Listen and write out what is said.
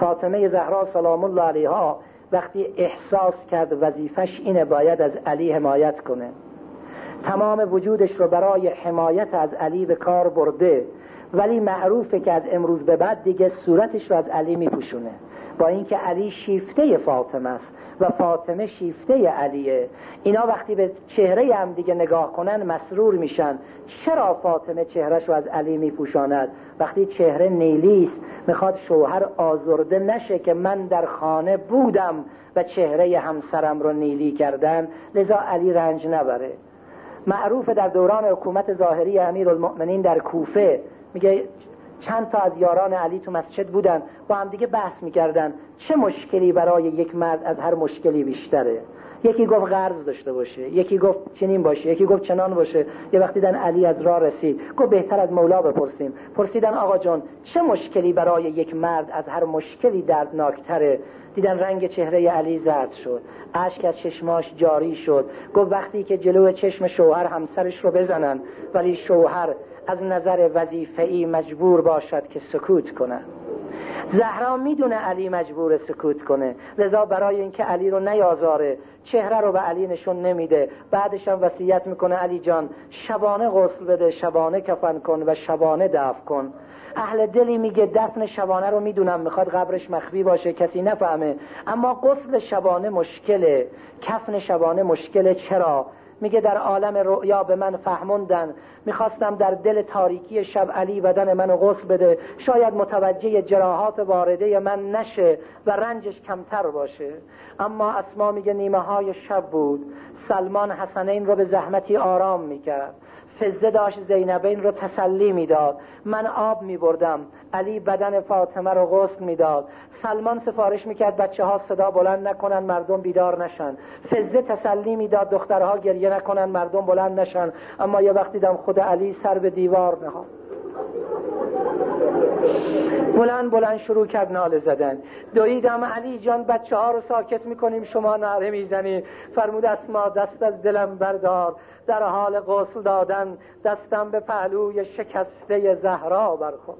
فاطمه زهرا سلام الله علیها وقتی احساس کرد وظیفش اینه باید از علی حمایت کنه. تمام وجودش رو برای حمایت از علی به کار برده ولی معروفه که از امروز به بعد دیگه صورتش رو از علی میپوشونه. با اینکه علی شیفته فاطمه است و فاطمه شیفته علیه. اینا وقتی به چهره هم دیگه نگاه کنن مسرور میشن. چرا فاطمه چهرش رو از علی میپوشاند؟ وقتی چهره نیلیست می‌خواد شوهر آزرده نشه که من در خانه بودم و چهره همسرم رو نیلی کردن لذا علی رنج نبره. معروف در دوران حکومت ظاهری امیر المؤمنین در کوفه میگه چند تا از یاران علی تو مسجد بودن. با هم دیگه بحث می‌کردن. چه مشکلی برای یک مرد از هر مشکلی بیشتره؟ یکی گفت قرض داشته باشه یکی گفت چنین باشه یکی گفت چنان باشه. یه وقتی دیدن علی از راه رسید. گفت بهتر از مولا بپرسیم. پرسیدن آقا جان چه مشکلی برای یک مرد از هر مشکلی دردناکتره؟ دیدن رنگ چهره علی زرد شد. اشک از چشماش جاری شد. گفت وقتی که جلو چشم شوهر همسرش رو بزنن ولی شوهر از نظر وظیفه‌ای مجبور باشد که سکوت کنه زهرا می‌دونه علی مجبور سکوت کنه. لذا برای اینکه علی رو نیازاره چهره رو به علی نشون نمیده. بعدش هم وصیت می‌کنه علی جان شبانه غسل بده شبانه کفن کن و شبانه دفن کن. اهل دلی میگه دفن شبانه رو می‌دونم می‌خواد قبرش مخفی باشه کسی نفهمه. اما غسل شبانه مشکله. کفن شبانه مشکله. چرا؟ میگه در عالم رؤیا به من فهموندن. می‌خواستم در دل تاریکی شب علی بدن منو غسل بده. شاید متوجه جراحات وارده من نشه و رنجش کمتر باشه. اما اسما میگه نیمه های شب بود. سلمان حسنین رو به زحمتی آرام می‌کرد. فزه داشت زینبین رو تسلی می‌داد. من آب میبردم. علی بدن فاطمه رو غسل می‌داد. سلمان سفارش می‌کرد بچه ها صدا بلند نکنن مردم بیدار نشن. فزه تسلی می‌داد دخترها گریه نکنن مردم بلند نشن. اما یه وقتی دم خود علی سر به دیوار نهاد. بلند بلند شروع کرد ناله زدن. دویدم علی جان بچه ها رو ساکت می‌کنیم شما نعره می‌زنی فرمود اسما دست از دلم بردار. در حال غسل دادن دستم به پهلوی شکسته زهرا برخورد.